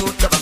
shoot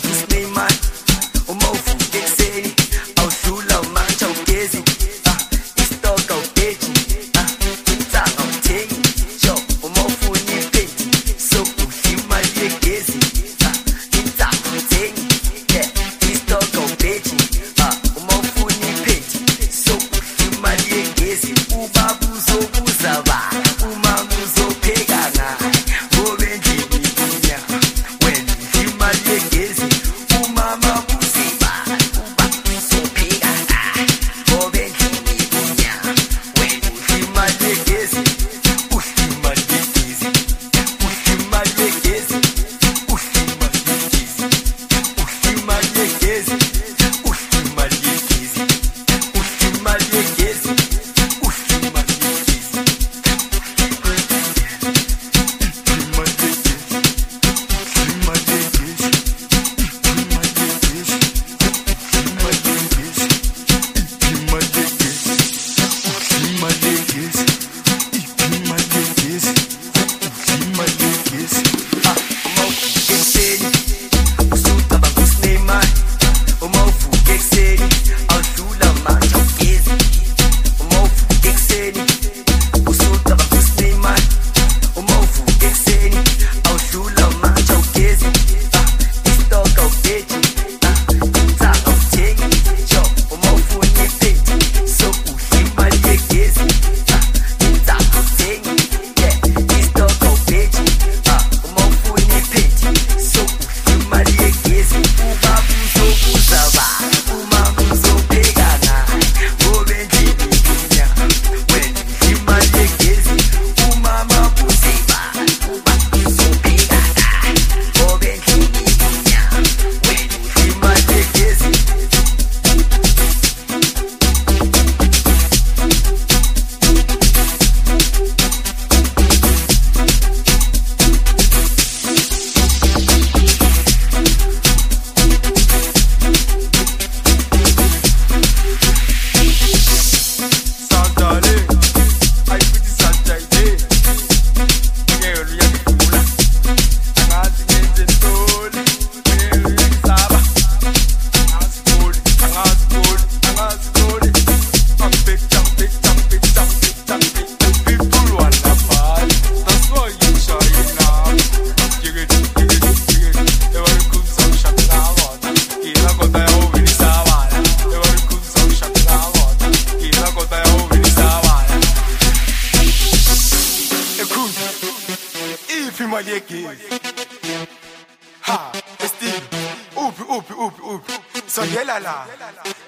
ha Steve uphi uphi uphi uphi sondela la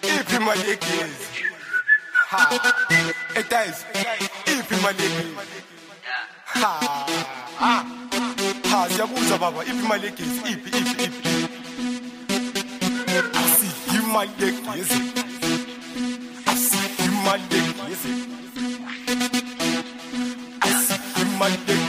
iphi imali yegezi ha etayiz iphi imali yegezi ha ha ha siyabuza baba iphi imali yegezi iphi iphi iphi asidli imali yegezi asidli imali yegezi asidli imali yegezi